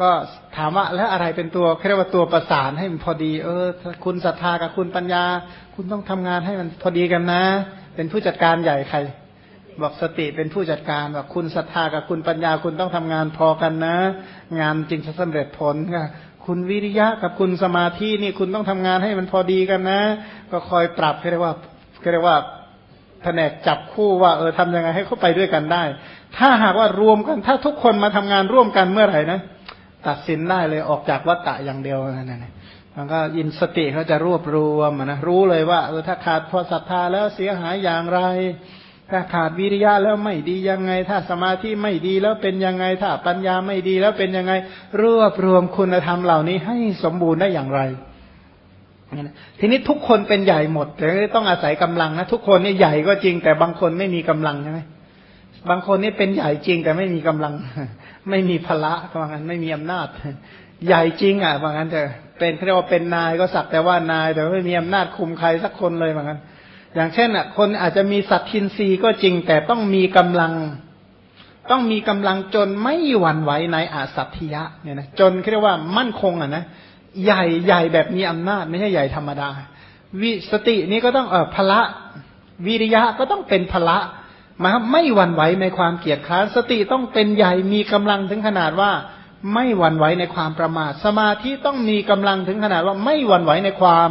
ก็ถามว่าแล้วอะไรเป็นตัวเรียกว่าตัวประสานให้มันพอดี เออ คุณศรัทธากับคุณปัญญา คุณต้องทำงานให้มันพอดีกันนะ เป็นผู้จัดการใหญ่ใคร บอกสติเป็นผู้จัดการบอกคุณศรัทธากับคุณปัญญา คุณต้องทำงานพอกันนะ งานจริงจะสำเร็จผลค่ะคุณวิริยะกับคุณสมาธินี่คุณต้องทำงานให้มันพอดีกันนะ ก็คอยปรับเรียกว่าเรียกว่าแผนกจับคู่ว่าเออทำยังไงให้เขาไปด้วยกันได้ ถ้าหากว่ารวมกัน ถ้าทุกคนมาทำงานร่วมกันเมื่อไหร่นะ ตัดสินได้เลยออกจากวัฏฏะอย่างเดียวนั่นเองมันก็ยินสติเขาจะรวบรวมนะรู้เลยว่าเออถ้าขาดพอศรัทธาแล้วเสียหายอย่างไร ถ้าขาดวิริยะแล้วไม่ดียังไง ถ้าสมาธิไม่ดีแล้วเป็นยังไง ถ้าปัญญาไม่ดีแล้วเป็นยังไง รวบรวมคุณธรรมเหล่านี้ให้สมบูรณ์ได้อย่างไรทีนี้ทุกคนเป็นใหญ่หมดแต่ต้องอาศัยกำลังนะทุกคนนี่ใหญ่ก็จริง แต่บางคนไม่มีกำลังใช่ไหมบางคนนี่เป็นใหญ่จริงแต่ไม่มีกำลัง ไม่มีพละว่างั้นไม่มีอำนาจ ใหญ่จริงอะว่างั้นแต่เป็นเรียกว่าเป็นนายก็สักแต่ว่านาย แต่ไม่มีอำนาจคุมใครสักคนเลยว่างั้น อย่างเช่นอะ คนอาจจะมีสัตทินรีก็จริง แต่ต้องมีกำลัง ต้องมีกำลังจนไม่หวั่นไหวในอาสัตถิยะเนี่ยนะจนเรียกว่ามั่นคงอะนะใหญ่ใหญ่แบบมีอำนาจไม่ใช่ใหญ่ธรรมดา วิสตินี้ก็ต้องเออพละวิริยะก็ต้องเป็นพละ มาไม่หวั่นไหวในความเกียจค้านสติต้องเป็นใหญ่มีกำลังถึงขนาดว่า ไม่หวั่นไหวในความประมาท สมาธิต้องมีกำลังถึงขนาดว่าไม่หวั่นไหวในความ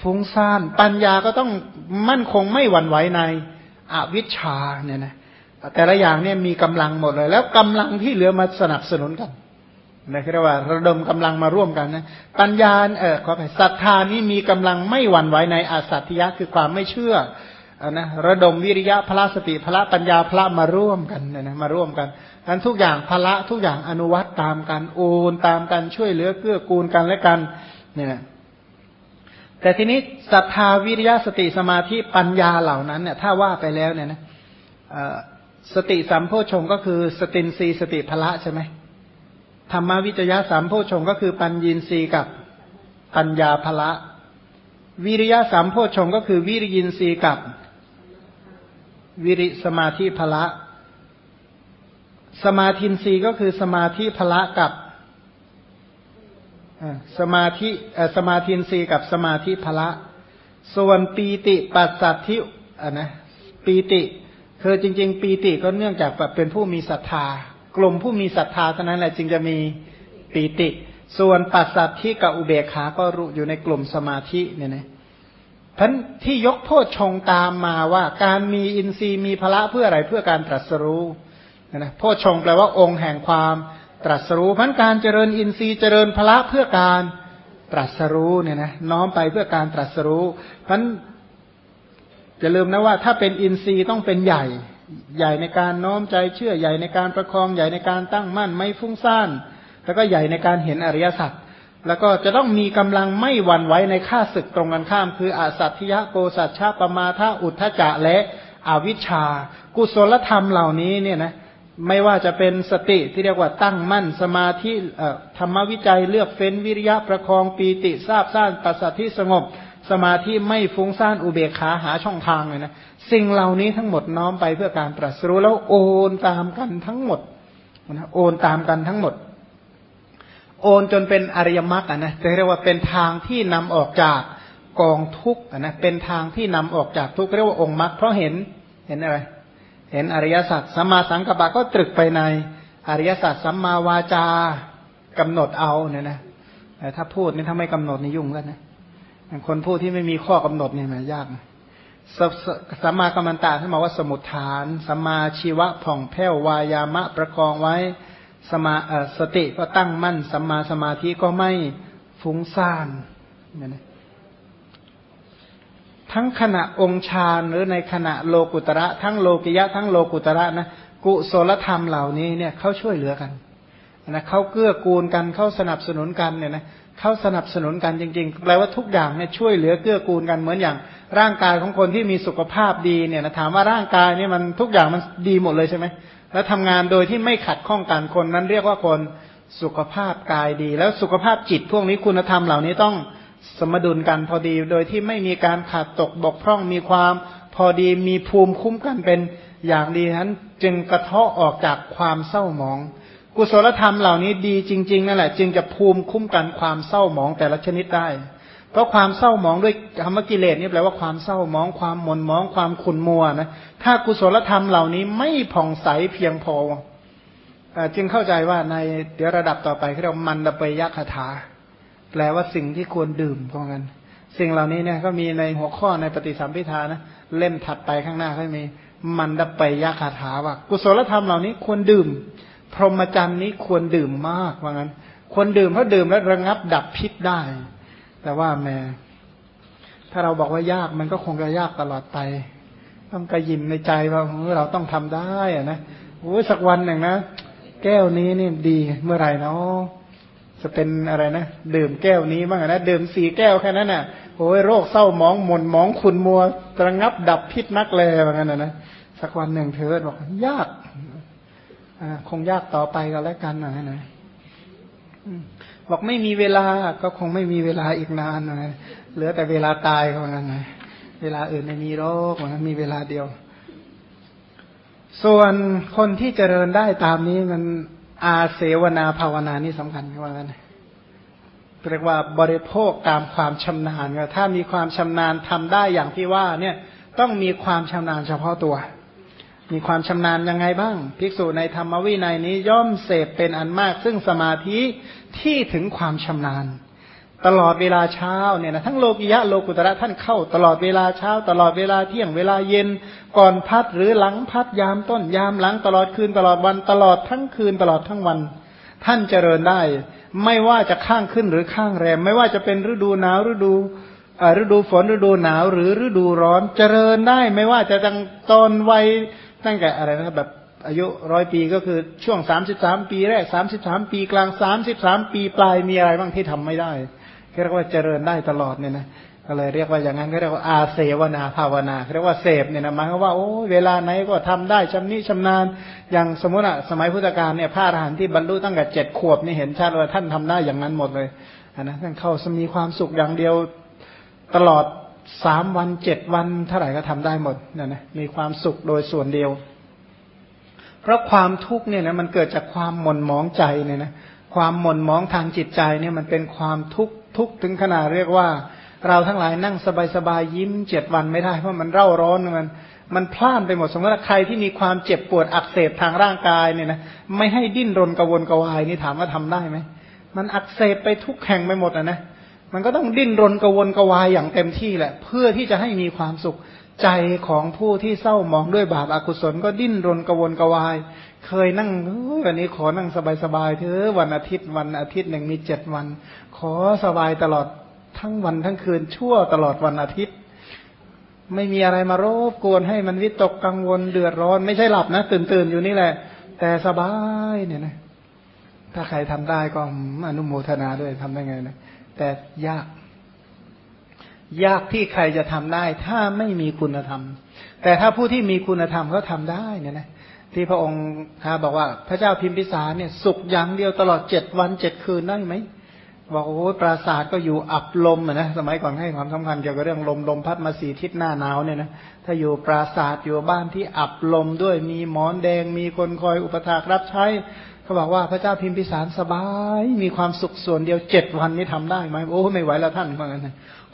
ฟุ้งซ่าน ปัญญาก็ต้องมั่นคงไม่หวั่นไหวในอวิชชาเนี่ยนะแต่ละอย่างเนี่ยมีกำลังหมดเลย แล้วกำลังที่เหลือมาสนับสนุนกันนะเรียกว่าระดมกำลังมาร่วมกันนะปัญญาเออขอไปศรัทธานี้มีกำลังไม่หวั่นไหวในอาสัตยะคือความไม่เชื่อ นะระดมวิริยะพละสติพละปัญญาพละมาร่วมกันนะมาร่วมกันนั้นทุกอย่างพละทุกอย่างอนุวัตตามกันโอนตามกันช่วยเหลือเกื้อกูลกันและกันเนี่ยแต่ทีนี้ศรัทธาวิริยะสติสมาธิปัญญาเหล่านั้นเนี่ยถ้าว่าไปแล้วเนี่ยนะสติสัมโพชงก็คือสตินรีสติพละใช่ไหมธรรมวิจยะสามโพชงก็คือปัญญีนีกับปัญญาพละ วิริยะสามโพชงก็คือวิริยินรีกับ วิริสมาธิพละ สมาธินรีก็คือสมาธิพละกับสมาธิสมาธินรีกับสมาธิพละ ส่วนปีติปัสสัทธิอะนะปีติคือจริง ๆ ปีติก็เนื่องจากแบบเป็นผู้มีศรัทธากลุ่มผู้มีศรัทธาเท่านั้นแหละจึงจะมีปีติ ส่วนปัสสัทธิกับอุเบกขาก็รู้อยู่ในกลุ่มสมาธิเนี่ยนะ ท่านที่ยกโพชงตามมาว่าการมีอินทรีย์มีพละเพื่ออะไรเพื่อการตรัสรู้นะโพชฌงแปลว่าองค์แห่งความตรัสรู้พันการเจริญอินทรีย์เจริญพละเพื่อการตรัสรู้เนี่ยนะน้อมไปเพื่อการตรัสรู้พันจะลืมนะว่า ถ้าเป็นอินทรีย์ต้องเป็นใหญ่ ใหญ่ในการน้อมใจเชื่อใหญ่ในการประคองใหญ่ในการตั้งมั่นไม่ฟุ้งซ่านแล้วก็ใหญ่ในการเห็นอริยสัจ แล้วก็จะต้องมีกำลังไม่หวั่นไหวในข้าศึกตรงกันข้าม คืออาสัตถยะโกสัจฉาปมาทาอุทธจะและอวิชชา กุศลธรรมเหล่านี้เนี่ยนะไม่ว่าจะเป็นสติที่เรียกว่าตั้งมั่นสมาธิธรรมวิจัยเลือกเฟ้นวิริยะประคองปีติทราบซ่านปัสสัทธิสงบ สมาธิไม่ฟุ้งซ่านอุเบกขาหาช่องทางเลยนะสิ่งเหล่านี้ทั้งหมดน้อมไปเพื่อการตรัสรู้แล้วโอนตามกันทั้งหมดนะโอนตามกันทั้งหมด โอนจนเป็นอริยมรรคนะจะเรียกว่าเป็นทางที่นำออกจากกองทุกข์นะเป็นทางที่นำออกจากทุกข์เรียกว่าองค์มรรคเพราะเห็นเห็นอะไร เห็นอริยสัจสัมมาสังกัปปะก็ตรึกไปในอริยสัจสัมมาวาจากำหนดเอาเนี่ยนะแต่ถ้าพูดนี่ถ้าไม่กำหนดนี่ยุ่งแล้วนะคนพูดที่ไม่มีข้อกำหนดเนี่ยมันยากนะสัมมากัมมันตะท่านบอกว่าสมุทฐานสัมมาชีวะผ่องแผ้ววายามะประคองไว้ สมาสติก็ตั้งมั่นสัมมาสมาธิก็ไม่ฟุ้งซ่านนะทั้งขณะองค์ฌานหรือในขณะโลกุตระ ทั้งโลกิยะ ทั้งโลกุตระนะกุศลธรรมเหล่านี้เนี่ยเขาช่วยเหลือกันนะเขาเกื้อกูลกันเขาสนับสนุนกันเนี่ยนะเขาสนับสนุนกันจริง ๆ แปลว่าทุกอย่างเนี่ยช่วยเหลือเกื้อกูลกันเหมือนอย่าง ร่างกายของคนที่มีสุขภาพดีเนี่ยนะถามว่าร่างกายเนี่ยมันทุกอย่างมันดีหมดเลยใช่ไหม แล้วทำงานโดยที่ไม่ขัดข้องกันคนนั้นเรียกว่าคนสุขภาพกายดี แล้วสุขภาพจิตพวกนี้คุณธรรมเหล่านี้ต้องสมดุลกันพอดี โดยที่ไม่มีการขาดตกบกพร่องมีความพอดีมีภูมิคุ้มกันเป็นอย่างดีนั้นจึงกระเทาะออกจากความเศร้าหมอง กุศลธรรมเหล่านี้ดีจริง ๆ นั่นแหละ จึงจะภูมิคุ้มกันความเศร้าหมองแต่ละชนิดได้ เพราะความเศร้าหมองด้วยคำว่ากิเลสนี่แปลว่าความเศร้าหมองความหม่นหมองความขุ่นมัวนะถ้ากุศลธรรมเหล่านี้ไม่ผ่องใสเพียงพอจึงเข้าใจว่าในเดี๋ยวระดับต่อไปเขาเรียกมันดเปยคาถา แปลว่าสิ่งที่ควรดื่มเพราะงั้นสิ่งเหล่านี้เนี่ยก็มีในหัวข้อในปฏิสัมพิธานะเล่มถัดไปข้างหน้าก็มีมันดเปยคาถาว่า กุศลธรรมเหล่านี้ควรดื่ม พรหมจรรย์นี้ควรดื่มมากว่างั้นควรดื่มเพราะดื่มแล้วระงับดับพิษได้ แต่ว่าแม่ถ้าเราบอกว่ายากมันก็คงจะยากตลอดไป ต้องกระยิมในใจว่าเราต้องทำได้อะนะโอ้สักวันหนึ่งนะแก้วนี้นี่ดีเมื่อไหร่เนาะจะเป็นอะไรนะดื่มแก้วนี้บ้างนะดื่มสี่แก้วแค่นั้นน่ะโอ้ยโรคเศร้าหมองหม่นหมองขุนมัวตระงับดับพิษนักเลยว่างั้นนะสักวันหนึ่งเธอบอกยากอ่าคงยากต่อไปก็แล้วกันนะนะ บอกไม่มีเวลาก็คงไม่มีเวลาอีกนานนะเหลือแต่เวลาตายเขางั้นนะเวลาอื่นไม่มีโรคมันมีเวลาเดียว ส่วนคนที่เจริญได้ตามนี้มันอาเสวนาภาวนานี่สำคัญว่างั้นเรียกว่าบริโภคตามความชำนาญถ้ามีความชำนาญทำได้อย่างที่ว่า เนี่ย ต้องมีความชำนาญเฉพาะตัว มีความชำนาญยังไงบ้าง ภิกษุในธรรมวินัยนี้ย่อมเสพเป็นอันมาก ซึ่งสมาธิที่ถึงความชำนาญ ตลอดเวลาเช้าเนี่ยนะทั้งโลกิยะโลกุตระท่านเข้า ตลอดเวลาเช้า ตลอดเวลาเที่ยงเวลาเย็นก่อนพัดหรือหลังพัดยามต้นยามหลังตลอดคืนตลอดวันตลอดทั้งคืนตลอดทั้งวัน ท่านเจริญได้ ไม่ว่าจะข้างขึ้นหรือข้างแรม ไม่ว่าจะเป็นฤดูหนาวฤดูฤดูฝนฤดูหนาวหรือฤดูร้อนเจริญได้ ไม่ว่าจะตั้งตอนวัย ตั้งแต่อะไรนะแบบอายุร้อยปีก็คือช่วงสามสิบสามปีแรกสามสิบสามปีกลางสามสิบสามปีปลายมีอะไรบ้างที่ทำไม่ได้เรียกว่าเจริญได้ตลอดเนี่ยนะก็เลยเรียกว่าอย่างนั้นก็เรียกว่าอาเสวนาภาวนาเรียกว่าเสพเนี่ยนะหมายความว่าโอ้เวลาไหนก็ทำได้ชำนิชำนาญอย่างสมมติอะสมัยพุทธกาลเนี่ยพระอรหันต์ที่บรรลุตั้งแต่เจ็ดขวบนี่เห็นชัดว่าท่านทำได้อย่างนั้นหมดเลยนะท่านเข้ามีความสุขอย่างเดียวตลอด สามวันเจ็ดวันเท่าไหร่ก็ทำได้หมดนะนะมีความสุขโดยส่วนเดียว เพราะความทุกข์เนี่ยนะมันเกิดจากความหม่นหมองใจเนี่ยนะความหม่นหมองทางจิตใจเนี่ยมันเป็นความทุกข์ทุกถึงขนาดเรียกว่า เราทั้งหลายนั่งสบายๆยิ้มเจ็ดวันไม่ได้เพราะมันเร่าร้อนมันมันพล่านไปหมดสมมติว่าใครที่มีความเจ็บปวดอักเสบทางร่างกายเนี่ยนะไม่ให้ดิ้นรนกระวนกระวายนี่ถามว่าทำได้ไหมมันอักเสบไปทุกแห่งไปหมดอะนะ มันก็ต้องดิ้นรนกระวนกระวายอย่างเต็มที่แหละ เพื่อที่จะให้มีความสุขใจของผู้ที่เศร้ามองด้วยบาปอากุศล ก็ดิ้นรนกระวนกระวาย เคยนั่งวันนี้ขอนั่งสบายๆเถอะวันอาทิตย์วันอาทิตย์หนึ่งมีเจ็ดวัน ขอสบายตลอดทั้งวันทั้งคืนชั่วตลอดวันอาทิตย์ ไม่มีอะไรมารบกวนให้มันวิตกกังวลเดือดร้อน ไม่ใช่หลับนะตื่นตื่นอยู่นี่แหละ แต่สบายเนี่ยนะถ้าใครทำได้ก็อนุโมทนาด้วยทำได้ไงนะ แต่ยาก ยากที่ใครจะทำได้ ถ้าไม่มีคุณธรรม แต่ถ้าผู้ที่มีคุณธรรมเขาทาได้เนี่ยนะที่พระองค์าบอกว่าพระเจ้าพิมพิสารเนี่ย สุขอย่างเดียวตลอดเจ็ดวันเจ็ดคืนได้ไหมบอกโอ้ปราสาทก็อยู่อับลมนะสมัยก่อนให้ความสำคัญเกี่ยวกับเรื่องลมลมพัดมาสี่ทิศหน้าหนาวเนี่ยนะถ้าอยู่ปราสาทอยู่บ้านที่อับลมด้วยมีหมอนแดงมีคนคอยอุปถากรับใช้ เขาบอกว่าพระเจ้าพิมพิสารสบาย มีความสุขส่วนเดียวเจ็ดวันนี้ทำได้ไหมโอ้ไม่ไหวแล้วท่านเมือนกัน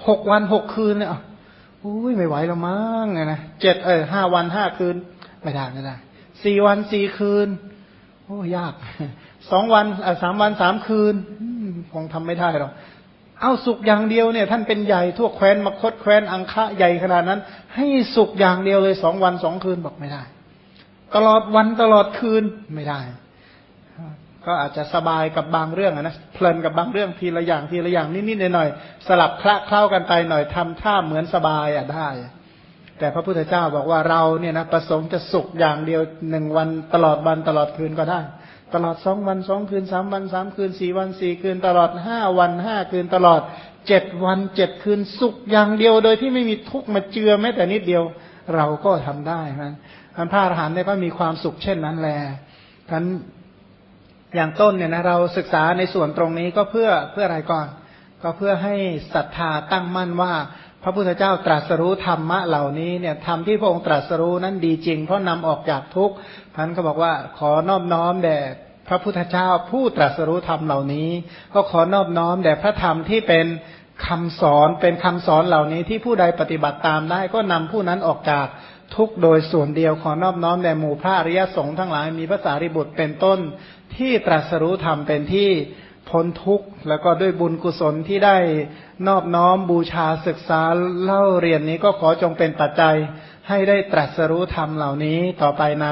หกวันหกคืนเนี่ยอุ้ยไม่ไหวแล้วมั้งไงนะเจ็ดเออห้าวันห้าคืนไม่ได้ไม่ได้สี่วันสี่คืน โอ้ยากสองวันสามวันสามคืนคงทำไม่ได้หรอกเอาสุกอย่างเดียวเนี่ย ท่านเป็นใหญ่ทั่วแคว้นมคตแคว้นอังคะใหญ่ขนาดนั้น ให้สุกอย่างเดียวเลยสองวันสองคืนบอกไม่ได้ ตลอดวันตลอดคืนไม่ได้ ก็อาจจะสบายกับบางเรื่องนะเพลินกับบางเรื่องทีละอย่างทีละอย่างนิดๆหน่อยๆสลับคละเคล้ากันไปหน่อยทำท่าเหมือนสบายอะได้ แต่พระพุทธเจ้าบอกว่าเราเนี่ยนะประสงค์จะสุขอย่างเดียวหนึ่งวันตลอดวันตลอดคืนก็ได้ ตลอดสองวันสองคืนสามวันสามคืนสี่วันสี่คืน ตลอดห้าวันห้าคืนตลอดเจ็ดวันเจ็ดคืนสุขอย่างเดียวโดยที่ไม่มีทุกข์มาเจือแม้แต่นิดเดียวเราก็ทำได้นะท่านพระอรหันต์ได้ก็มีความสุขเช่นนั้นแหละท่าน อย่างต้นเนี่ยนะเราศึกษาในส่วนตรงนี้ก็เพื่อเพื่ออะไรก่อน ก็เพื่อให้ศรัทธาตั้งมั่นว่า พระพุทธเจ้าตรัสรู้ธรรมะเหล่านี้เนี่ยธรรมที่พระองค์ตรัสรู้นั้นดีจริง เพราะนำออกจากทุกข์ท่านก็บอกว่าขอนอบน้อมแด่พระพุทธเจ้าผู้ตรัสรู้ธรรมเหล่านี้ ก็ขอนอบน้อมแด่พระธรรมที่เป็นคำสอนเป็นคำสอนเหล่านี้ที่ผู้ใดปฏิบัติตามได้ก็นำผู้นั้นออกจาก ทุกโดยส่วนเดียวขอนอบน้อมแด่หมู่พระอริยสงฆ์ทั้งหลาย มีพระสารีบุตรเป็นต้นที่ตรัสรู้ธรรมเป็นที่พ้นทุกข์แล้วก็ด้วยบุญกุศลที่ได้นอบน้อมบูชาศึกษาเล่าเรียนนี้ก็ขอจงเป็นปัจจัยให้ได้ตรัสรู้ธรรมเหล่านี้ต่อไปใน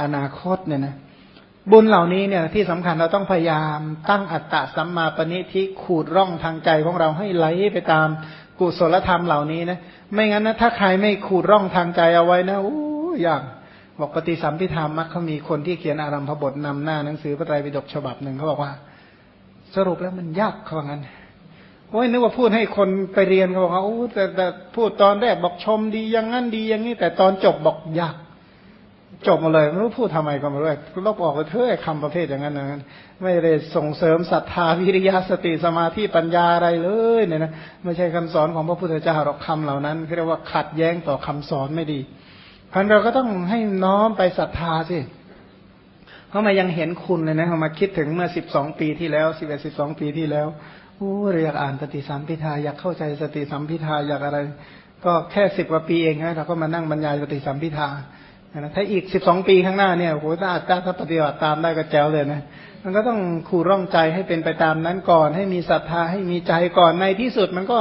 อนาคตเนี่ยนะบุญเหล่านี้เนี่ยที่สำคัญเราต้องพยายามตั้งอัตตะสัมมาปณิทิขูดร่องทางใจของเราให้ไหลไปตาม กุศลธรรมเหล่านี้นะ ไม่งั้นนะถ้าใครไม่ขูดร่องทางใจเอาไว้นะโอ้ยากบอกปฏิสัมพิธามักเขามีคนที่เขียนอารัมพบทนำหน้าหนังสือพระไตรปิฎกฉบับหนึ่งเขาบอกว่า สรุปแล้วมันยากเขาว่างั้นโอ้ยนึกว่าพูดให้คนไปเรียนเขาบอกว่าโอ้แต่แต่พูดตอนแรกบอกชมดีอย่างนั้นดีอย่างนี้แต่ตอนจบบอกยาก จบมาเลยไม่รู้พูดทำไมก็ไม่รู้ลบออกไปเถอะคำประเภทอย่างนั้นนะไม่ได้ส่งเสริมศรัทธาวิริยะสติสมาธิปัญญาอะไรเลยเนี่ยนะไม่ใช่คำสอนของพระพุทธเจ้าหรอกคำเหล่านั้นเรียกว่าขัดแย้งต่อคำสอนไม่ดีพันเราก็ต้องให้น้อมไปศรัทธาสิเพราะมายังเห็นคุณเลยนะมาคิดถึงเมื่อสิบสองปีที่แล้วสิบเอ็ดสิบสองปีที่แล้วโอ้เรียกอ่านสติสัมพิทาอยากเข้าใจสติสัมพิทาอยากอะไร ก็แค่สิบกว่าปีเองนะเราก็มานั่งบรรยายสติสัมพิทา ถ้าอีกสิบสองปีข้างหน้าเนี่ยโหถ้าถ้าถ้าปฏิบัติตามได้ก็แจ๋วเลยนะมันก็ต้องขู่ร่องใจให้เป็นไปตามนั้นก่อน ให้มีศรัทธาให้มีใจก่อนในที่สุดมันก็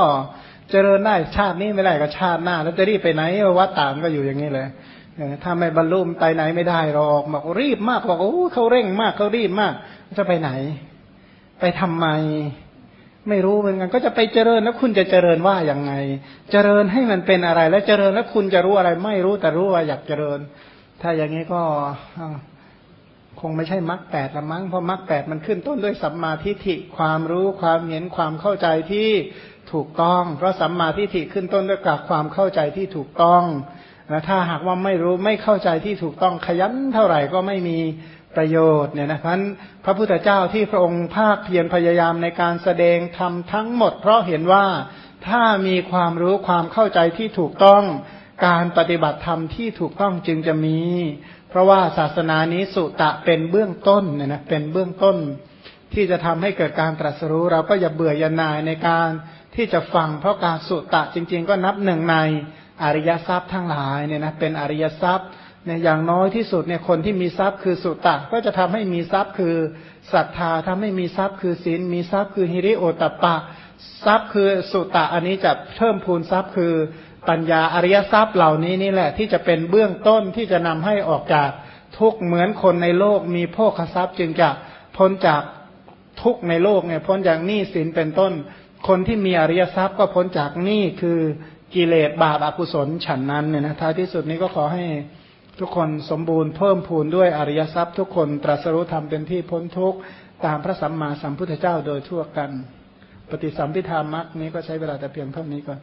เจริญได้ชาตินี้ไม่ได้ก็ชาติหน้า แล้วจะรีบไปไหนวัดตามก็อยู่อย่างนี้เลยถ้าไม่บรรลุไปไหนไม่ได้หรอกบอกรีบมากบอกโอ้เขาเร่งมากเขารีบมากจะไปไหน ไปทำไม ไม่รู้เหมือนกันก็จะไปเจริญแล้วคุณจะเจริญว่าอย่างไง เจริญให้มันเป็นอะไร แล้วเจริญแล้วคุณจะรู้อะไร ไม่รู้แต่รู้ว่าอยากเจริญ ถ้าอย่างนี้ก็คงไม่ใช่มรรคแปดละมั้งเพราะมรรคแปดมันขึ้นต้นด้วยสัมมาทิฏฐิความรู้ความเห็นความเข้าใจที่ถูกต้อง เพราะสัมมาทิฏฐิขึ้นต้นด้วยกับความเข้าใจที่ถูกต้องนะถ้าหากว่าไม่รู้ไม่เข้าใจที่ถูกต้องขยันเท่าไหร่ก็ไม่มี ประโยชน์เนี่ยนะพราะพระพุทธเจ้าที่พระองค์ภาคเพียรพยายามในการแสดงทำทั้งหมด เพราะเห็นว่าถ้ามีความรู้ความเข้าใจที่ถูกต้องการปฏิบัติธรรมที่ถูกต้องจึงจะมี เพราะว่าศาสนานี้สุตะเป็นเบื้องต้นเนี่ยนะเป็นเบื้องต้น ที่จะทำให้เกิดการตรัสรู้ เราก็อย่าเบื่ออย่านายในการที่จะฟังเพราะการสุตะจริง ๆ ก็นับหนึ่งในอริยทรัพย์ทั้งหลายเนี่ยนะเป็นอริยทรัพย์ เนี่ยอย่างน้อยที่สุดเนี่ยคนที่มีทรัพย์คือสุตตะ ก็จะทำให้มีทรัพย์คือศรัทธาทำให้มีทรัพย์คือศีลมีทรัพย์คือฮิริโอตปะ ทรัพย์คือสุตตะอันนี้จะเพิ่มพูนทรัพย์คือปัญญาอริยทรัพย์เหล่านี้นี่แหละ ที่จะเป็นเบื้องต้นที่จะนำให้ออกจากทุกเหมือนคนในโลกมีโภคทรัพย์จึงจะพ้นจากทุกในโลกเนี่ยพ้นจากหนี้สินเป็นต้น คนที่มีอริยทรัพย์ก็พ้นจากหนี้คือกิเลสบาปอกุศลฉันนั้นเนี่ยนะท้ายที่สุดนี้ก็ขอให้ ทุกคนสมบูรณ์เพิ่มพูนด้วยอริยทรัพย์ ทุกคนตรัสรู้ธรรมเป็นที่พ้นทุกข์ตามพระสัมมาสัมพุทธเจ้าโดยทั่วกัน ปฏิสัมพิธามักนี้ก็ใช้เวลาแต่เพียงเท่านี้ก่อน